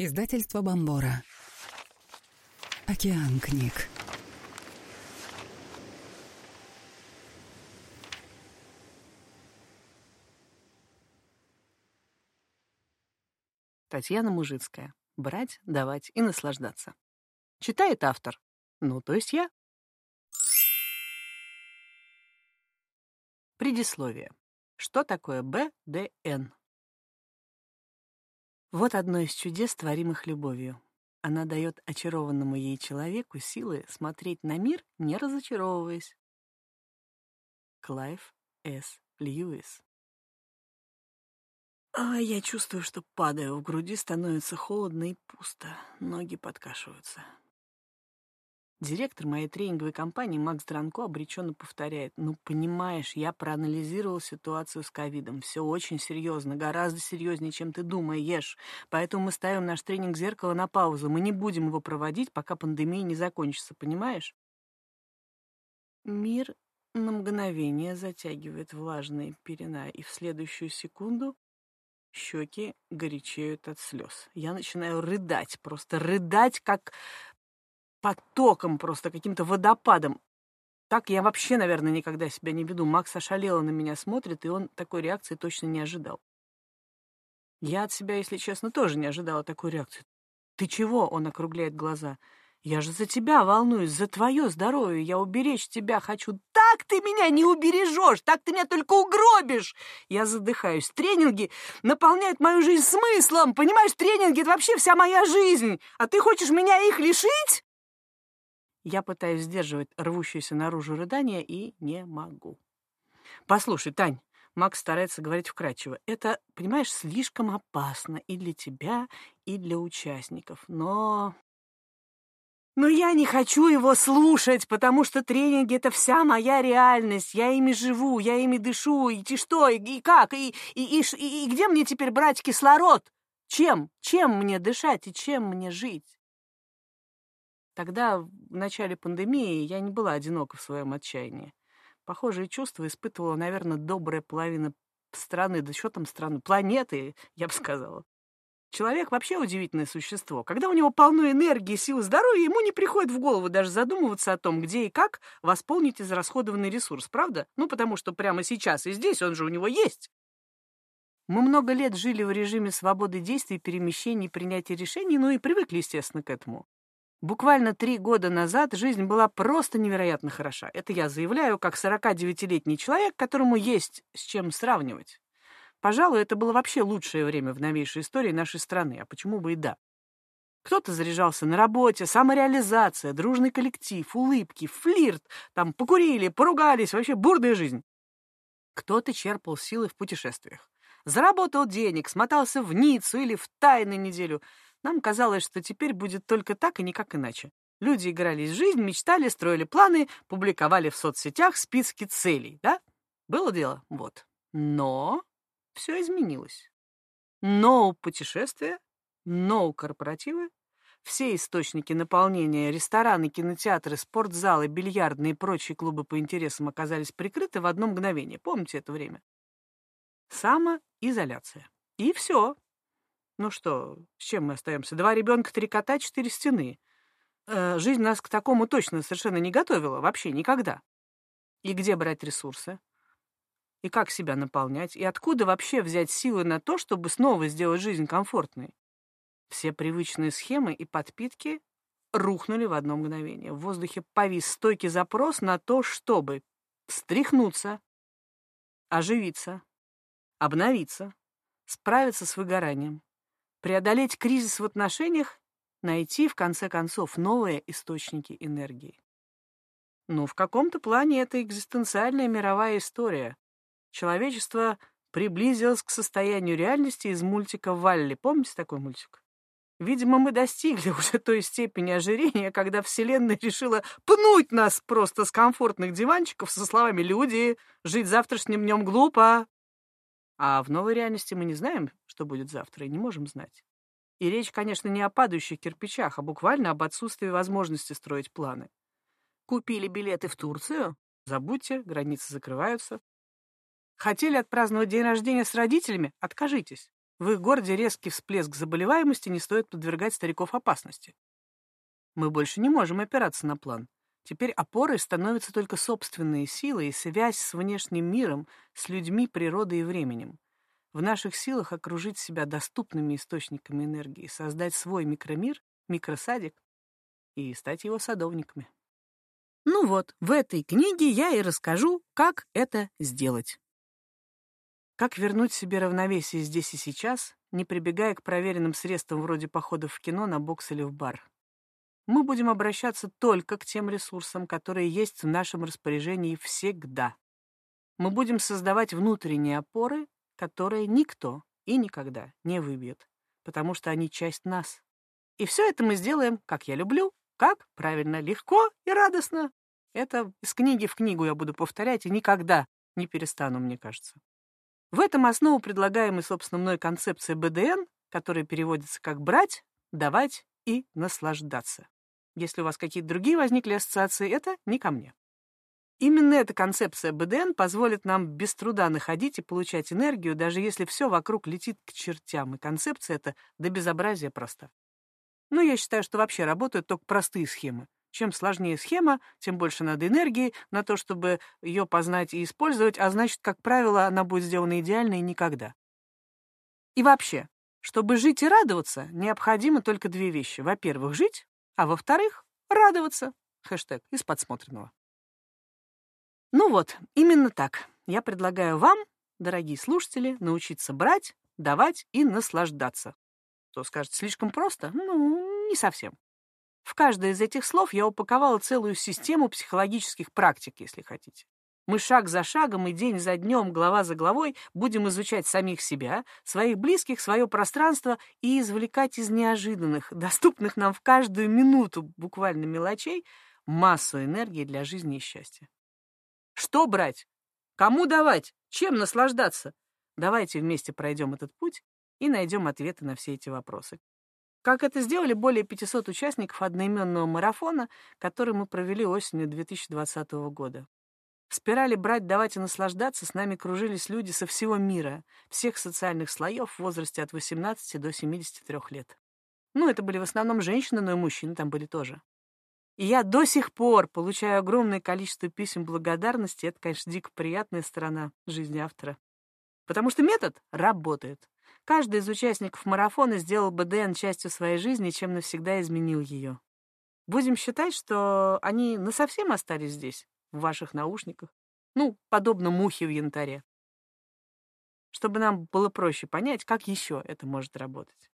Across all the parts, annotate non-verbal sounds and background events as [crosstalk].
Издательство Бомбора. Океан книг. Татьяна Мужицкая. Брать, давать и наслаждаться. Читает автор. Ну, то есть я. Предисловие. Что такое БДН? Вот одно из чудес, творимых любовью. Она дает очарованному ей человеку силы смотреть на мир, не разочаровываясь. Клайв С. Льюис а я чувствую, что падаю, в груди становится холодно и пусто, ноги подкашиваются. Директор моей тренинговой компании Макс Дранко обреченно повторяет. «Ну, понимаешь, я проанализировал ситуацию с ковидом. Все очень серьезно, гораздо серьезнее, чем ты думаешь. Поэтому мы ставим наш тренинг «Зеркало» на паузу. Мы не будем его проводить, пока пандемия не закончится, понимаешь?» Мир на мгновение затягивает влажные пелена, и в следующую секунду щеки горячеют от слез. Я начинаю рыдать, просто рыдать, как потоком просто, каким-то водопадом. Так я вообще, наверное, никогда себя не веду. Макс ошалело на меня смотрит, и он такой реакции точно не ожидал. Я от себя, если честно, тоже не ожидала такой реакции. «Ты чего?» — он округляет глаза. Я же за тебя волнуюсь, за твое здоровье. Я уберечь тебя хочу. Так ты меня не убережешь, так ты меня только угробишь. Я задыхаюсь. Тренинги наполняют мою жизнь смыслом. Понимаешь, тренинги — это вообще вся моя жизнь. А ты хочешь меня их лишить? Я пытаюсь сдерживать рвущееся наружу рыдание и не могу. Послушай, Тань, Макс старается говорить вкратчиво. Это, понимаешь, слишком опасно и для тебя, и для участников. Но но я не хочу его слушать, потому что тренинги — это вся моя реальность. Я ими живу, я ими дышу. И что, и, и как, и, и, и, и где мне теперь брать кислород? Чем? Чем мне дышать и чем мне жить? Тогда, в начале пандемии, я не была одинока в своем отчаянии. Похожие чувства испытывала, наверное, добрая половина страны, да что там страны, планеты, я бы сказала. Человек вообще удивительное существо. Когда у него полно энергии, сил и здоровья, ему не приходит в голову даже задумываться о том, где и как восполнить израсходованный ресурс, правда? Ну, потому что прямо сейчас и здесь он же у него есть. Мы много лет жили в режиме свободы действий, перемещений, принятия решений, ну и привыкли, естественно, к этому. Буквально три года назад жизнь была просто невероятно хороша. Это я заявляю как 49-летний человек, которому есть с чем сравнивать. Пожалуй, это было вообще лучшее время в новейшей истории нашей страны, а почему бы и да. Кто-то заряжался на работе, самореализация, дружный коллектив, улыбки, флирт, там покурили, поругались, вообще бурная жизнь. Кто-то черпал силы в путешествиях. Заработал денег, смотался в Ниццу или в Тай неделю. Нам казалось, что теперь будет только так и никак иначе. Люди играли в жизнь, мечтали, строили планы, публиковали в соцсетях списки целей, да? Было дело? Вот. Но все изменилось. No путешествия, no корпоративы, все источники наполнения, рестораны, кинотеатры, спортзалы, бильярдные и прочие клубы по интересам оказались прикрыты в одно мгновение. Помните это время? Самоизоляция. И все. Ну что, с чем мы остаемся? Два ребенка, три кота, четыре стены. Э, жизнь нас к такому точно совершенно не готовила. Вообще никогда. И где брать ресурсы? и как себя наполнять, и откуда вообще взять силы на то, чтобы снова сделать жизнь комфортной. Все привычные схемы и подпитки рухнули в одно мгновение. В воздухе повис стойкий запрос на то, чтобы встряхнуться, оживиться, обновиться, справиться с выгоранием, преодолеть кризис в отношениях, найти, в конце концов, новые источники энергии. Ну, в каком-то плане это экзистенциальная мировая история, человечество приблизилось к состоянию реальности из мультика «Валли». Помните такой мультик? Видимо, мы достигли [laughs] уже той степени ожирения, когда Вселенная решила пнуть нас просто с комфортных диванчиков со словами «Люди, жить завтрашним днем глупо». А в новой реальности мы не знаем, что будет завтра, и не можем знать. И речь, конечно, не о падающих кирпичах, а буквально об отсутствии возможности строить планы. Купили билеты в Турцию? Забудьте, границы закрываются. Хотели отпраздновать день рождения с родителями? Откажитесь. В их городе резкий всплеск заболеваемости не стоит подвергать стариков опасности. Мы больше не можем опираться на план. Теперь опорой становятся только собственные силы и связь с внешним миром, с людьми, природой и временем. В наших силах окружить себя доступными источниками энергии, создать свой микромир, микросадик и стать его садовниками. Ну вот, в этой книге я и расскажу, как это сделать. Как вернуть себе равновесие здесь и сейчас, не прибегая к проверенным средствам вроде походов в кино, на бокс или в бар мы будем обращаться только к тем ресурсам, которые есть в нашем распоряжении всегда. Мы будем создавать внутренние опоры, которые никто и никогда не выбьет, потому что они часть нас. И все это мы сделаем, как я люблю, как, правильно, легко и радостно. Это из книги в книгу я буду повторять и никогда не перестану, мне кажется. В этом основу предлагаемой, собственно, мной концепции БДН, которая переводится как «брать», «давать» и «наслаждаться». Если у вас какие-то другие возникли ассоциации, это не ко мне. Именно эта концепция БДН позволит нам без труда находить и получать энергию, даже если все вокруг летит к чертям, и концепция эта до безобразия проста. Но я считаю, что вообще работают только простые схемы. Чем сложнее схема, тем больше надо энергии на то, чтобы ее познать и использовать, а значит, как правило, она будет сделана идеально и никогда. И вообще, чтобы жить и радоваться, необходимо только две вещи. Во-первых, жить, а во-вторых, радоваться. Хэштег из подсмотренного. Ну вот, именно так. Я предлагаю вам, дорогие слушатели, научиться брать, давать и наслаждаться. Кто скажет, слишком просто? Ну, не совсем. В каждое из этих слов я упаковала целую систему психологических практик, если хотите. Мы шаг за шагом и день за днем, глава за главой будем изучать самих себя, своих близких, свое пространство и извлекать из неожиданных, доступных нам в каждую минуту буквально мелочей, массу энергии для жизни и счастья. Что брать? Кому давать? Чем наслаждаться? Давайте вместе пройдем этот путь и найдем ответы на все эти вопросы. Как это сделали более 500 участников одноименного марафона, который мы провели осенью 2020 года. В спирали «брать, давать и наслаждаться» с нами кружились люди со всего мира, всех социальных слоев в возрасте от 18 до 73 лет. Ну, это были в основном женщины, но и мужчины там были тоже. И я до сих пор получаю огромное количество писем благодарности. Это, конечно, дико приятная сторона жизни автора. Потому что метод работает. Каждый из участников марафона сделал БДН частью своей жизни, чем навсегда изменил ее. Будем считать, что они насовсем остались здесь, в ваших наушниках. Ну, подобно мухе в янтаре. Чтобы нам было проще понять, как еще это может работать.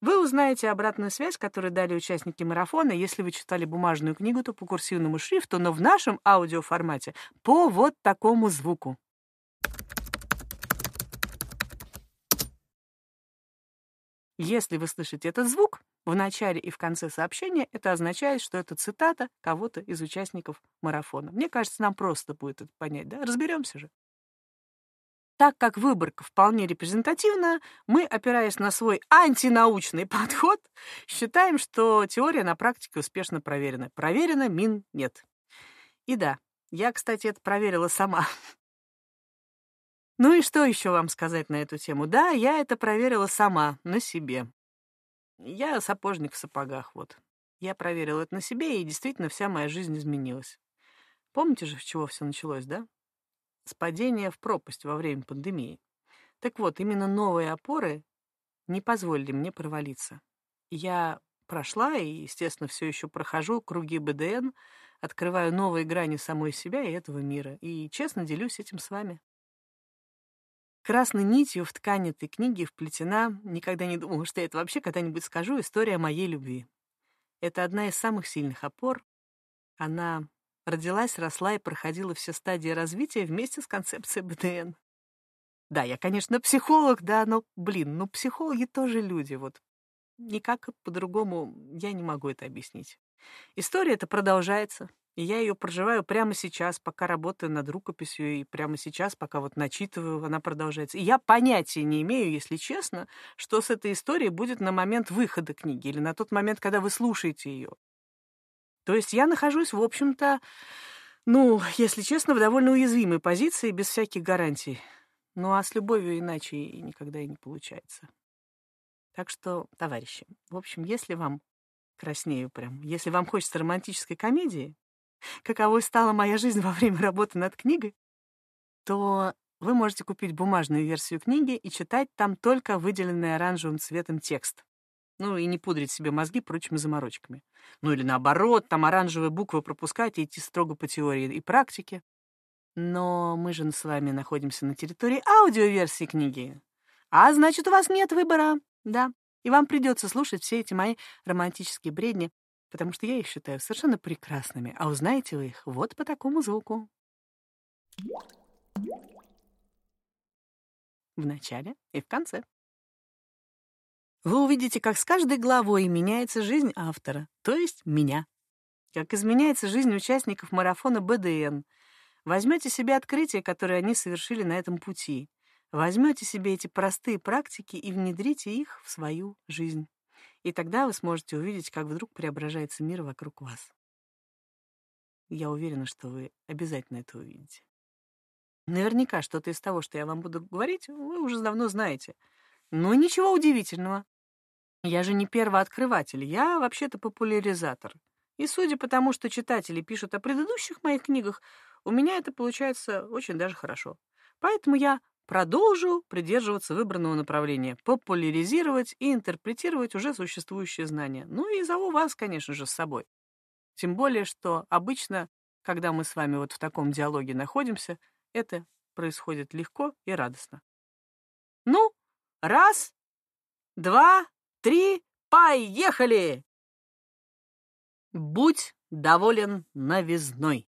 Вы узнаете обратную связь, которую дали участники марафона. Если вы читали бумажную книгу, то по курсивному шрифту, но в нашем аудиоформате по вот такому звуку. Если вы слышите этот звук, в начале и в конце сообщения это означает, что это цитата кого-то из участников марафона. Мне кажется, нам просто будет это понять, да? Разберемся же. Так как выборка вполне репрезентативна, мы, опираясь на свой антинаучный подход, считаем, что теория на практике успешно проверена. Проверена, мин нет. И да, я, кстати, это проверила сама. Ну и что еще вам сказать на эту тему? Да, я это проверила сама, на себе. Я сапожник в сапогах, вот. Я проверил это на себе, и действительно вся моя жизнь изменилась. Помните же, с чего все началось, да? С падения в пропасть во время пандемии. Так вот, именно новые опоры не позволили мне провалиться. Я прошла и, естественно, все еще прохожу круги БДН, открываю новые грани самой себя и этого мира. И честно делюсь этим с вами. Красной нитью в ткани этой книги вплетена, никогда не думала, что я это вообще когда-нибудь скажу, история моей любви. Это одна из самых сильных опор. Она родилась, росла и проходила все стадии развития вместе с концепцией БДН. Да, я, конечно, психолог, да, но, блин, ну психологи тоже люди, вот. Никак по-другому я не могу это объяснить. История эта продолжается. И я ее проживаю прямо сейчас, пока работаю над рукописью, и прямо сейчас, пока вот начитываю, она продолжается. И я понятия не имею, если честно, что с этой историей будет на момент выхода книги или на тот момент, когда вы слушаете ее. То есть я нахожусь, в общем-то, ну, если честно, в довольно уязвимой позиции, без всяких гарантий. Ну а с любовью иначе и никогда и не получается. Так что, товарищи, в общем, если вам краснею прям, если вам хочется романтической комедии, каковой стала моя жизнь [laughs] во время работы над книгой, то вы можете купить бумажную версию книги и читать там только выделенный оранжевым цветом текст. Ну и не пудрить себе мозги прочими заморочками. Ну или наоборот, там оранжевые буквы пропускать и идти строго по теории и практике. Но мы же с вами находимся на территории аудиоверсии книги. А значит, у вас нет выбора, да. И вам придется слушать все эти мои романтические бредни, потому что я их считаю совершенно прекрасными, а узнаете вы их вот по такому звуку. В начале и в конце. Вы увидите, как с каждой главой меняется жизнь автора, то есть меня. Как изменяется жизнь участников марафона БДН. Возьмете себе открытия, которые они совершили на этом пути. Возьмете себе эти простые практики и внедрите их в свою жизнь. И тогда вы сможете увидеть, как вдруг преображается мир вокруг вас. Я уверена, что вы обязательно это увидите. Наверняка что-то из того, что я вам буду говорить, вы уже давно знаете. Но ничего удивительного. Я же не первооткрыватель, я вообще-то популяризатор. И судя по тому, что читатели пишут о предыдущих моих книгах, у меня это получается очень даже хорошо. Поэтому я продолжу придерживаться выбранного направления, популяризировать и интерпретировать уже существующие знания. Ну и зову вас, конечно же, с собой. Тем более, что обычно, когда мы с вами вот в таком диалоге находимся, это происходит легко и радостно. Ну, раз, два, три, поехали! Будь доволен новизной.